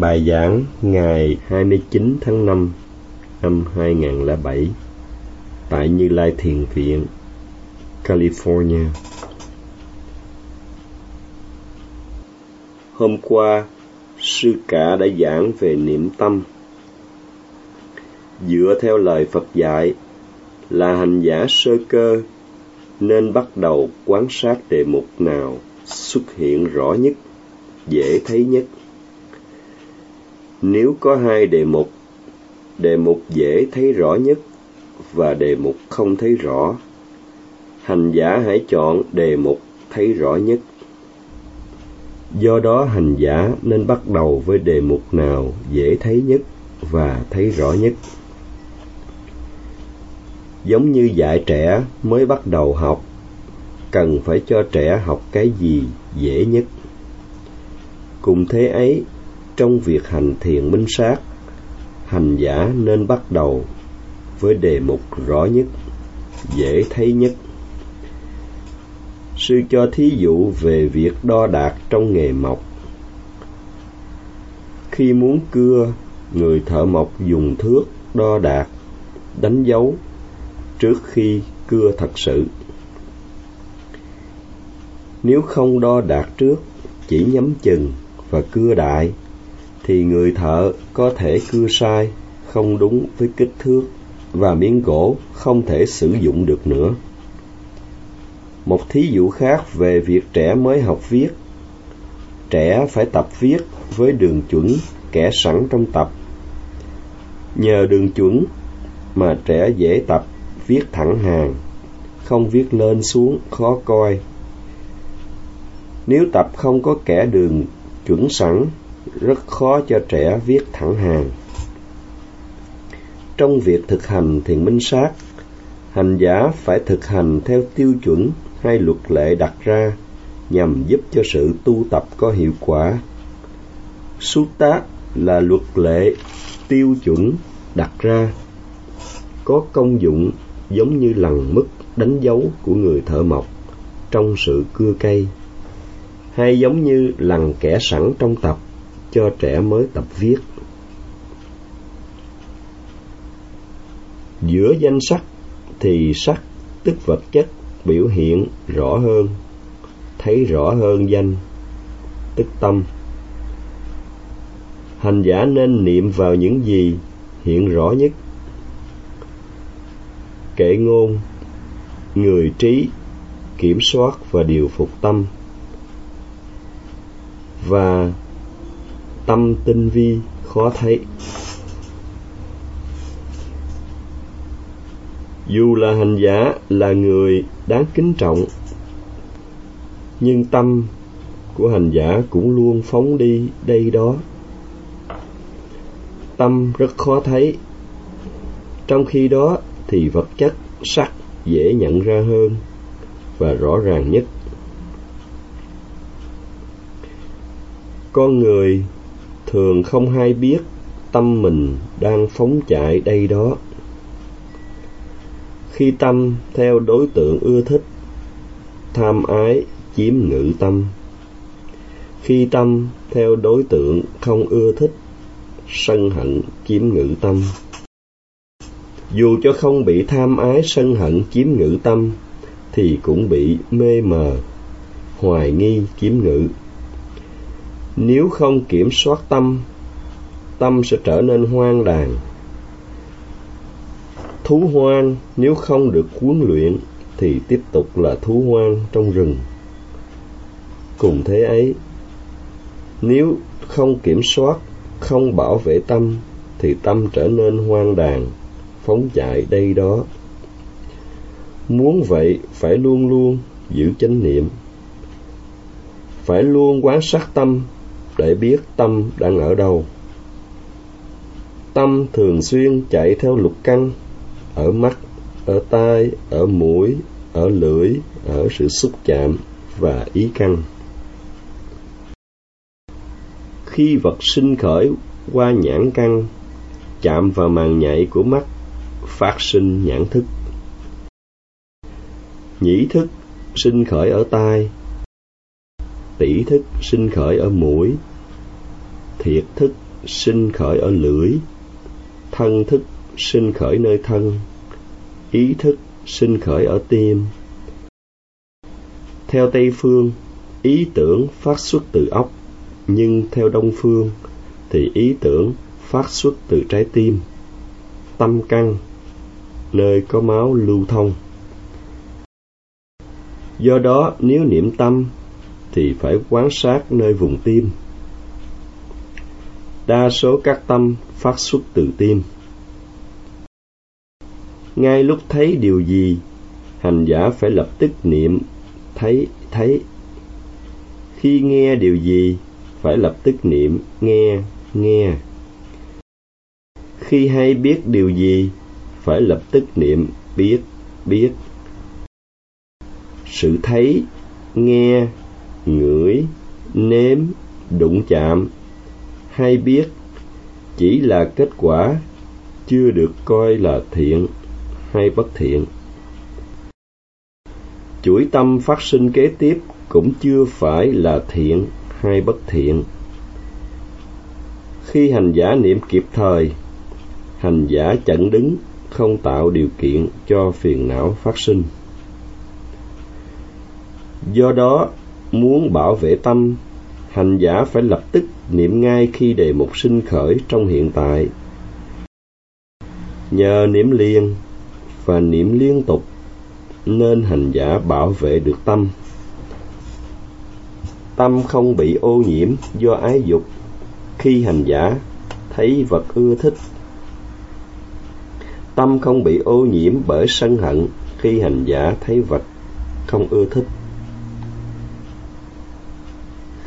Bài giảng ngày 29 tháng 5 năm 2007 tại Như Lai Thiền Viện, California. Hôm qua, sư cả đã giảng về niệm tâm. Dựa theo lời Phật dạy là hành giả sơ cơ nên bắt đầu quan sát đề mục nào xuất hiện rõ nhất, dễ thấy nhất. Nếu có hai đề mục, đề mục dễ thấy rõ nhất và đề mục không thấy rõ, hành giả hãy chọn đề mục thấy rõ nhất. Do đó hành giả nên bắt đầu với đề mục nào dễ thấy nhất và thấy rõ nhất. Giống như dạy trẻ mới bắt đầu học, cần phải cho trẻ học cái gì dễ nhất. Cùng thế ấy, trong việc hành thiền minh sát, hành giả nên bắt đầu với đề mục rõ nhất, dễ thấy nhất. Sư cho thí dụ về việc đo đạc trong nghề mộc. Khi muốn cưa, người thợ mộc dùng thước đo đạc, đánh dấu trước khi cưa thật sự. Nếu không đo đạc trước, chỉ nhắm chừng và cưa đại, thì người thợ có thể cưa sai, không đúng với kích thước và miếng gỗ không thể sử dụng được nữa. Một thí dụ khác về việc trẻ mới học viết. Trẻ phải tập viết với đường chuẩn kẻ sẵn trong tập. Nhờ đường chuẩn mà trẻ dễ tập viết thẳng hàng, không viết lên xuống khó coi. Nếu tập không có kẻ đường chuẩn sẵn, rất khó cho trẻ viết thẳng hàng. Trong việc thực hành thiền minh sát, hành giả phải thực hành theo tiêu chuẩn hay luật lệ đặt ra nhằm giúp cho sự tu tập có hiệu quả. Sutta là luật lệ tiêu chuẩn đặt ra có công dụng giống như lần mức đánh dấu của người thợ mộc trong sự cưa cây hay giống như lần kẻ sẵn trong tập cho trẻ mới tập viết. Giữa danh sắc thì sắc tức vật chất biểu hiện rõ hơn, thấy rõ hơn danh, tức tâm. Hành giả nên niệm vào những gì hiện rõ nhất. Kệ ngôn, người trí, kiểm soát và điều phục tâm. Và tâm tinh vi, khó thấy. Dù là hành giả, là người đáng kính trọng, nhưng tâm của hành giả cũng luôn phóng đi đây đó. Tâm rất khó thấy. Trong khi đó thì vật chất, sắc dễ nhận ra hơn và rõ ràng nhất. Con người thường không hay biết tâm mình đang phóng chạy đây đó. Khi tâm theo đối tượng ưa thích, tham ái chiếm ngự tâm. Khi tâm theo đối tượng không ưa thích, sân hận chiếm ngự tâm. Dù cho không bị tham ái sân hận chiếm ngự tâm, thì cũng bị mê mờ, hoài nghi chiếm ngự nếu không kiểm soát tâm tâm sẽ trở nên hoang đàn. Thú hoang nếu không được huấn luyện thì tiếp tục là thú hoang trong rừng. Cùng thế ấy, nếu không kiểm soát, không bảo vệ tâm thì tâm trở nên hoang đàn, phóng chạy đây đó. Muốn vậy phải luôn luôn giữ chánh niệm, phải luôn quán sát tâm để biết tâm đang ở đâu. Tâm thường xuyên chạy theo lục căn, ở mắt, ở tai, ở mũi, ở lưỡi, ở sự xúc chạm và ý căn. Khi vật sinh khởi qua nhãn căn, chạm vào màng nhạy của mắt, phát sinh nhãn thức. Nhĩ thức sinh khởi ở tai, tỷ thức sinh khởi ở mũi thiệt thức sinh khởi ở lưỡi, thân thức sinh khởi nơi thân, ý thức sinh khởi ở tim. Theo Tây phương, ý tưởng phát xuất từ óc, nhưng theo Đông phương thì ý tưởng phát xuất từ trái tim, tâm căn, nơi có máu lưu thông. Do đó, nếu niệm tâm thì phải quán sát nơi vùng tim. Đa số các tâm phát xuất từ tim. Ngay lúc thấy điều gì, hành giả phải lập tức niệm thấy thấy. Khi nghe điều gì, phải lập tức niệm nghe nghe. Khi hay biết điều gì, phải lập tức niệm biết biết. Sự thấy, nghe, ngửi, nếm, đụng chạm hay biết, chỉ là kết quả chưa được coi là thiện hay bất thiện. Chuỗi tâm phát sinh kế tiếp cũng chưa phải là thiện hay bất thiện. Khi hành giả niệm kịp thời, hành giả chẩn đứng, không tạo điều kiện cho phiền não phát sinh. Do đó, muốn bảo vệ tâm hành giả phải lập tức niệm ngay khi đề mục sinh khởi trong hiện tại. Nhờ niệm liền và niệm liên tục, nên hành giả bảo vệ được tâm. Tâm không bị ô nhiễm do ái dục khi hành giả thấy vật ưa thích. Tâm không bị ô nhiễm bởi sân hận khi hành giả thấy vật không ưa thích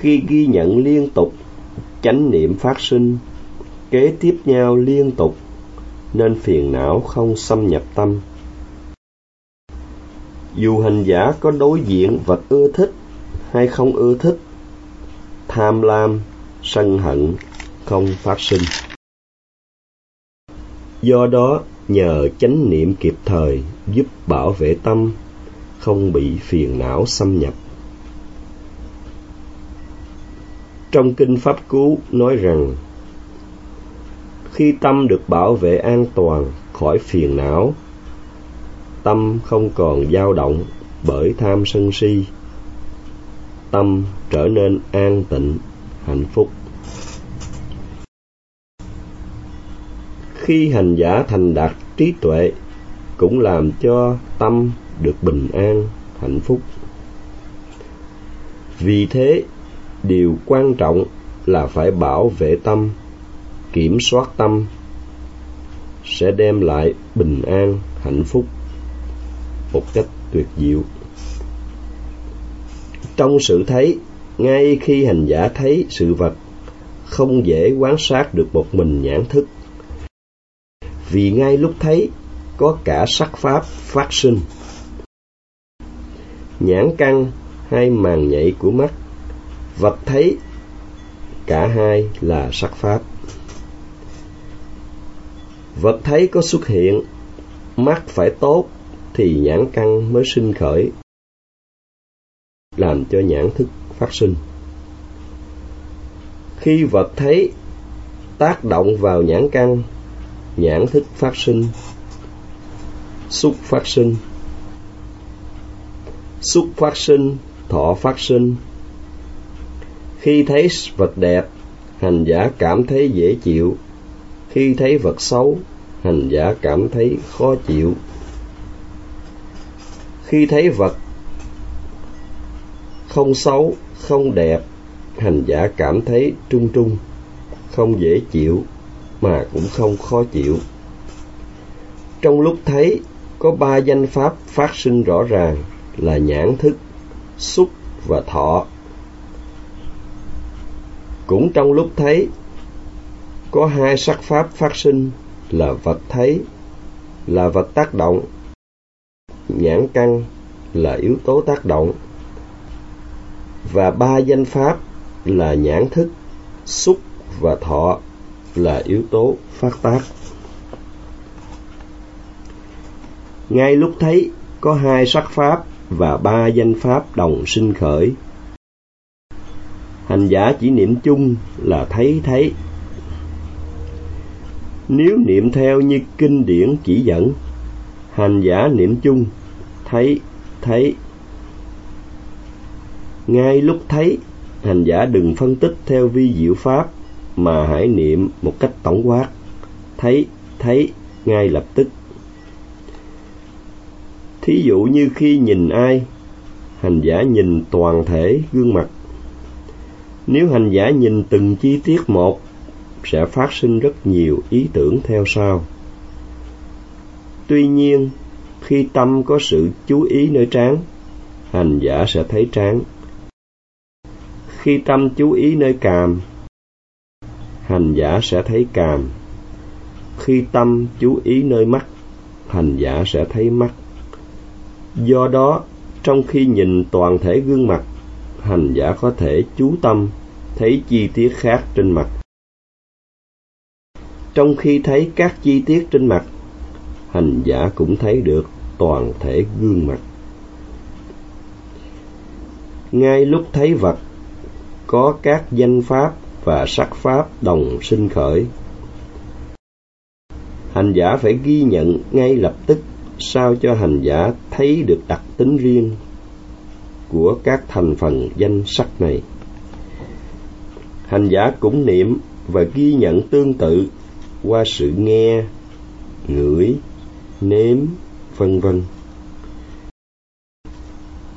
khi ghi nhận liên tục, chánh niệm phát sinh, kế tiếp nhau liên tục, nên phiền não không xâm nhập tâm. Dù hành giả có đối diện vật ưa thích hay không ưa thích, tham lam, sân hận không phát sinh. Do đó, nhờ chánh niệm kịp thời giúp bảo vệ tâm, không bị phiền não xâm nhập. Trong kinh pháp cú nói rằng, khi tâm được bảo vệ an toàn khỏi phiền não, tâm không còn dao động bởi tham sân si, tâm trở nên an tịnh, hạnh phúc. Khi hành giả thành đạt trí tuệ cũng làm cho tâm được bình an, hạnh phúc. Vì thế điều quan trọng là phải bảo vệ tâm, kiểm soát tâm, sẽ đem lại bình an, hạnh phúc. Một cách tuyệt diệu. Trong sự thấy, ngay khi hành giả thấy sự vật, không dễ quán sát được một mình nhãn thức. Vì ngay lúc thấy, có cả sắc pháp phát sinh. Nhãn căn hay màng nhạy của mắt vật thấy, cả hai là sắc pháp. Vật thấy có xuất hiện, mắt phải tốt thì nhãn căn mới sinh khởi, làm cho nhãn thức phát sinh. Khi vật thấy tác động vào nhãn căn, nhãn thức phát sinh, xúc phát sinh. Xúc phát sinh, thọ phát sinh khi thấy vật đẹp, hành giả cảm thấy dễ chịu. Khi thấy vật xấu, hành giả cảm thấy khó chịu. Khi thấy vật không xấu, không đẹp, hành giả cảm thấy trung trung, không dễ chịu mà cũng không khó chịu. Trong lúc thấy, có ba danh pháp phát sinh rõ ràng là nhãn thức, xúc và thọ cũng trong lúc thấy, có hai sắc pháp phát sinh là vật thấy, là vật tác động. Nhãn căn là yếu tố tác động. Và ba danh pháp là nhãn thức, xúc và thọ là yếu tố phát tác. Ngay lúc thấy, có hai sắc pháp và ba danh pháp đồng sinh khởi hành giả chỉ niệm chung là thấy thấy Nếu niệm theo như kinh điển chỉ dẫn, hành giả niệm chung, thấy, thấy. Ngay lúc thấy, hành giả đừng phân tích theo vi diệu pháp, mà hãy niệm một cách tổng quát, thấy, thấy ngay lập tức. Thí dụ như khi nhìn ai, hành giả nhìn toàn thể gương mặt. Nếu hành giả nhìn từng chi tiết một, sẽ phát sinh rất nhiều ý tưởng theo sau. Tuy nhiên, khi tâm có sự chú ý nơi trán, hành giả sẽ thấy trán. Khi tâm chú ý nơi càm, hành giả sẽ thấy càm. Khi tâm chú ý nơi mắt, hành giả sẽ thấy mắt. Do đó, trong khi nhìn toàn thể gương mặt, hành giả có thể chú tâm thấy chi tiết khác trên mặt. Trong khi thấy các chi tiết trên mặt, hành giả cũng thấy được toàn thể gương mặt. Ngay lúc thấy vật, có các danh pháp và sắc pháp đồng sinh khởi. Hành giả phải ghi nhận ngay lập tức sao cho hành giả thấy được đặc tính riêng của các thành phần danh sắc này. Hành giả cũng niệm và ghi nhận tương tự qua sự nghe, ngửi, nếm, vân vân.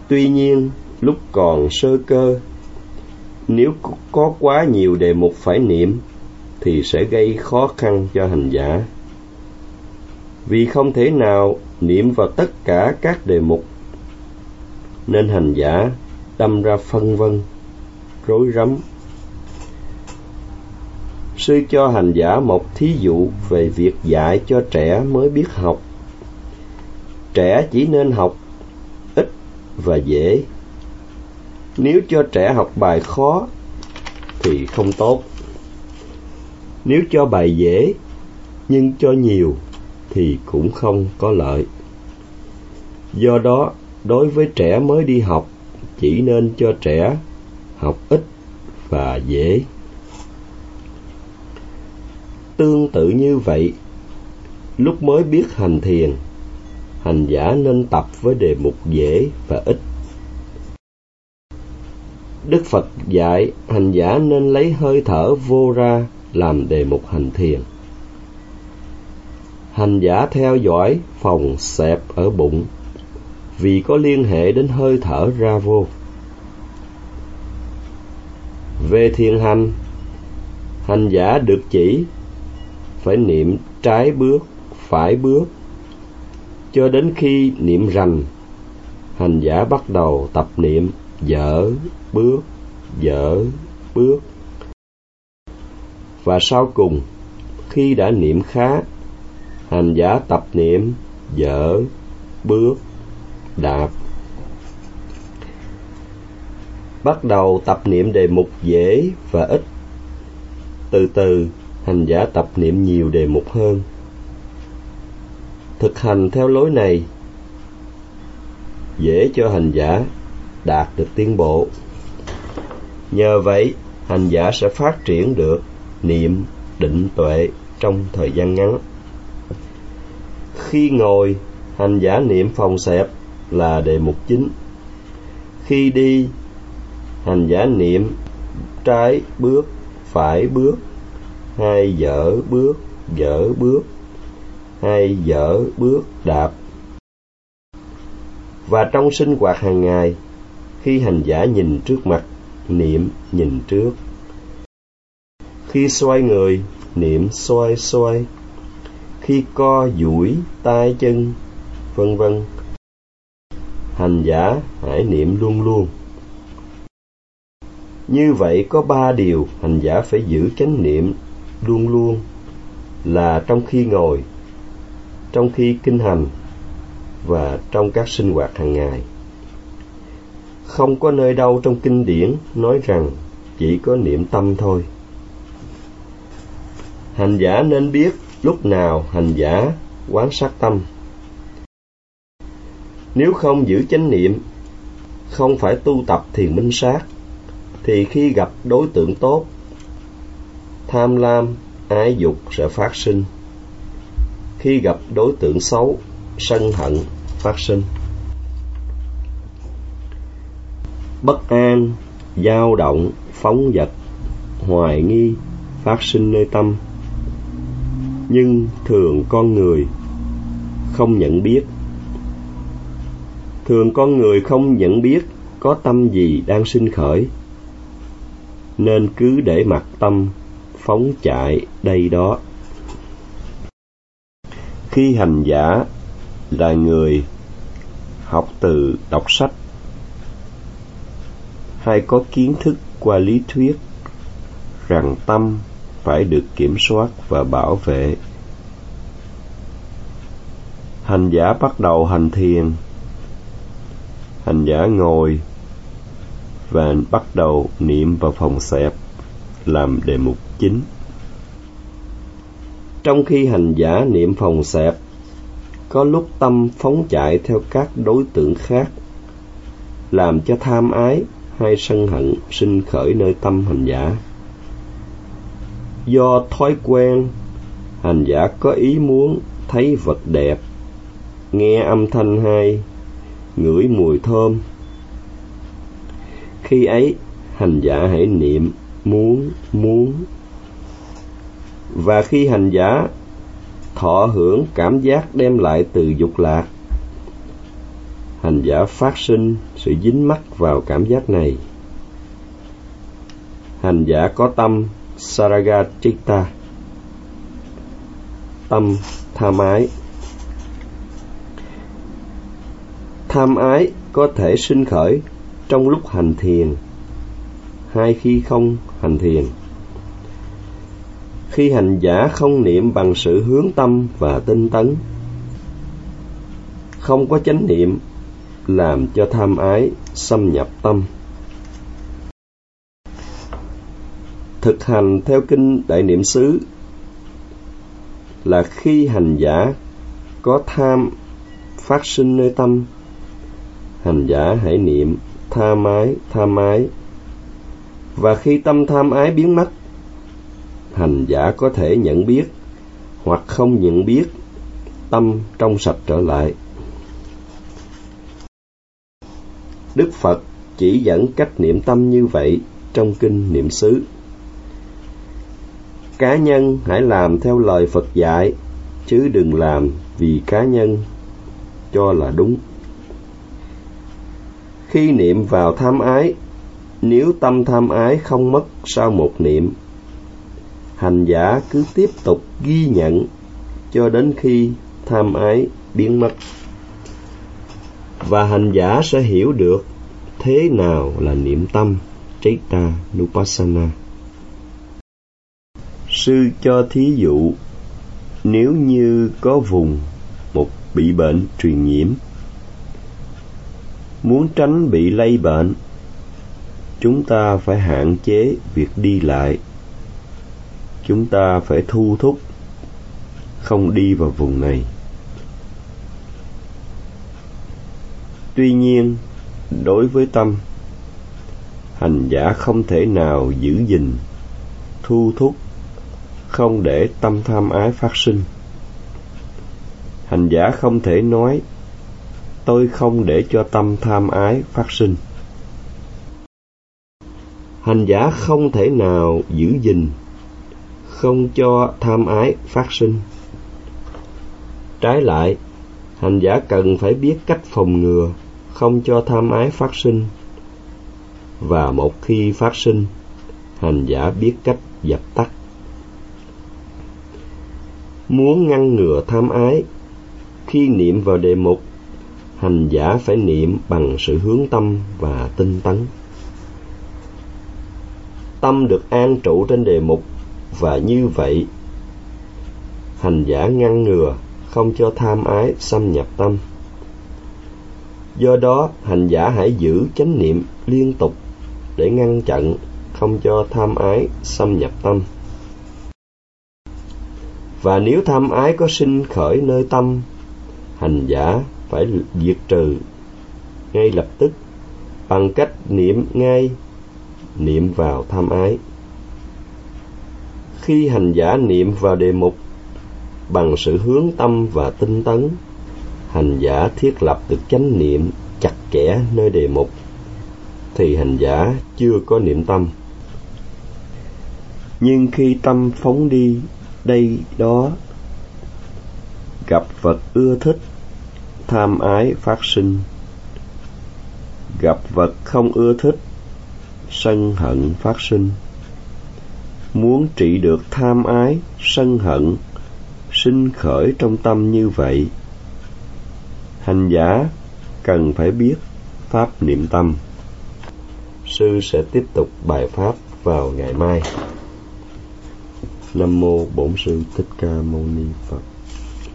Tuy nhiên, lúc còn sơ cơ, nếu có quá nhiều đề mục phải niệm thì sẽ gây khó khăn cho hành giả. Vì không thể nào niệm vào tất cả các đề mục nên hành giả đâm ra phân vân rối rắm sư cho hành giả một thí dụ về việc dạy cho trẻ mới biết học. Trẻ chỉ nên học ít và dễ. Nếu cho trẻ học bài khó thì không tốt. Nếu cho bài dễ nhưng cho nhiều thì cũng không có lợi. Do đó, đối với trẻ mới đi học, chỉ nên cho trẻ học ít và dễ tương tự như vậy. Lúc mới biết hành thiền, hành giả nên tập với đề mục dễ và ít. Đức phật dạy, hành giả nên lấy hơi thở vô ra làm đề mục hành thiền. Hành giả theo dõi phòng xẹp ở bụng, vì có liên hệ đến hơi thở ra vô. Về thiền hành hành giả được chỉ phải niệm trái bước, phải bước. Cho đến khi niệm rành, hành giả bắt đầu tập niệm dở bước dở bước. Và sau cùng, khi đã niệm khá, hành giả tập niệm dở bước đạp bắt đầu tập niệm đề mục dễ và ít. Từ từ hành giả tập niệm nhiều đề mục hơn. Thực hành theo lối này, dễ cho hành giả đạt được tiến bộ. Nhờ vậy, hành giả sẽ phát triển được niệm định tuệ trong thời gian ngắn. Khi ngồi, hành giả niệm phòng xẹp là đề mục chính. Khi đi, hành giả niệm trái bước, phải bước hai dở bước dở bước. Hai dở bước đạp. Và trong sinh hoạt hàng ngày, khi hành giả nhìn trước mặt, niệm nhìn trước. Khi xoay người, niệm xoay xoay. Khi co duỗi tay chân, vân vân. Hành giả hãy niệm luôn luôn. Như vậy có ba điều hành giả phải giữ chánh niệm luôn luôn là trong khi ngồi, trong khi kinh hành và trong các sinh hoạt hàng ngày. Không có nơi đâu trong kinh điển nói rằng chỉ có niệm tâm thôi. Hành giả nên biết lúc nào hành giả quán sát tâm. Nếu không giữ chánh niệm, không phải tu tập thiền minh sát, thì khi gặp đối tượng tốt tham lam, ái dục sẽ phát sinh. Khi gặp đối tượng xấu, sân hận phát sinh. Bất an, dao động, phóng dật hoài nghi phát sinh nơi tâm. Nhưng thường con người không nhận biết. Thường con người không nhận biết có tâm gì đang sinh khởi, nên cứ để mặc tâm phóng chạy đây đó. Khi hành giả là người học từ đọc sách, hay có kiến thức qua lý thuyết rằng tâm phải được kiểm soát và bảo vệ. Hành giả bắt đầu hành thiền. Hành giả ngồi và bắt đầu niệm vào phòng xẹp làm đề mục chính. Trong khi hành giả niệm phòng xẹp, có lúc tâm phóng chạy theo các đối tượng khác, làm cho tham ái hay sân hận sinh khởi nơi tâm hành giả. Do thói quen, hành giả có ý muốn thấy vật đẹp, nghe âm thanh hay ngửi mùi thơm. Khi ấy, hành giả hãy niệm muốn muốn. Và khi hành giả, thọ hưởng cảm giác đem lại từ dục lạc, hành giả phát sinh sự dính mắc vào cảm giác này. Hành giả có tâm saragachitta tâm tham ái. Tham ái có thể sinh khởi trong lúc hành thiền hay khi không hành thiền khi hành giả không niệm bằng sự hướng tâm và tinh tấn không có chánh niệm làm cho tham ái xâm nhập tâm thực hành theo kinh đại niệm xứ là khi hành giả có tham phát sinh nơi tâm hành giả hãy niệm tha mái, tha mái và khi tâm tham ái biến mất, hành giả có thể nhận biết hoặc không nhận biết tâm trong sạch trở lại. Đức phật chỉ dẫn cách niệm tâm như vậy trong kinh niệm xứ. Cá nhân hãy làm theo lời phật dạy, chứ đừng làm vì cá nhân cho là đúng. Khi niệm vào tham ái nếu tâm tham ái không mất sau một niệm hành giả cứ tiếp tục ghi nhận cho đến khi tham ái biến mất và hành giả sẽ hiểu được thế nào là niệm tâm Chaita Nupassana. Sư cho thí dụ, nếu như có vùng một bị bệnh truyền nhiễm, muốn tránh bị lây bệnh, chúng ta phải hạn chế việc đi lại. Chúng ta phải thu thúc không đi vào vùng này. Tuy nhiên, đối với tâm, hành giả không thể nào giữ gìn, thu thúc, không để tâm tham ái phát sinh. Hành giả không thể nói, tôi không để cho tâm tham ái phát sinh. Hành giả không thể nào giữ gìn, không cho tham ái phát sinh. Trái lại, hành giả cần phải biết cách phòng ngừa không cho tham ái phát sinh. Và một khi phát sinh hành giả biết cách dập tắt. Muốn ngăn ngừa tham ái khi niệm vào đề mục hành giả phải niệm bằng sự hướng tâm và tinh tấn tâm được an trụ trên đề mục và như vậy, hành giả ngăn ngừa không cho tham ái xâm nhập tâm. Do đó, hành giả hãy giữ chánh niệm liên tục để ngăn chặn không cho tham ái xâm nhập tâm. Và nếu tham ái có sinh khởi nơi tâm, hành giả phải diệt trừ ngay lập tức bằng cách niệm ngay niệm vào tham ái. Khi hành giả niệm vào đề mục bằng sự hướng tâm và tinh tấn, hành giả thiết lập được chánh niệm chặt chẽ nơi đề mục, thì hành giả chưa có niệm tâm. Nhưng khi tâm phóng đi đây đó, gặp vật ưa thích, tham ái phát sinh. Gặp vật không ưa thích sân hận phát sinh. Muốn trị được tham ái, sân hận, sinh khởi trong tâm như vậy. Hành giả cần phải biết pháp niệm tâm. Sư sẽ tiếp tục bài pháp vào ngày mai. Nam mô bổn sư thích ca mâu ni phật.